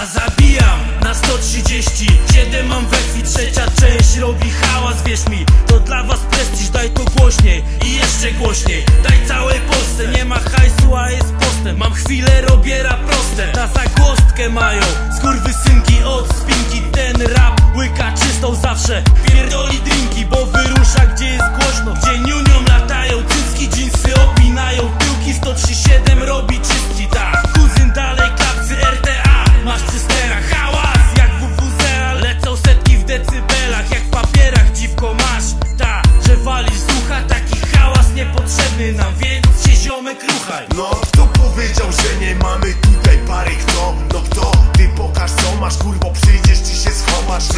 A zabijam na 130 Siedem mam we krwi, trzecia część robi hałas Wierz mi, to dla was prestiż, daj to głośniej I jeszcze głośniej, daj całej Polsce Nie ma hajsu, a jest postęp Mam chwilę, robię rap proste. Na zagłostkę mają Skurwysynki od spinki. Ten rap łyka czystą zawsze ziomek ruchaj No kto powiedział, że nie mamy tutaj pary kto? No kto? Ty pokaż co masz kurwo przyjdziesz ci się schowasz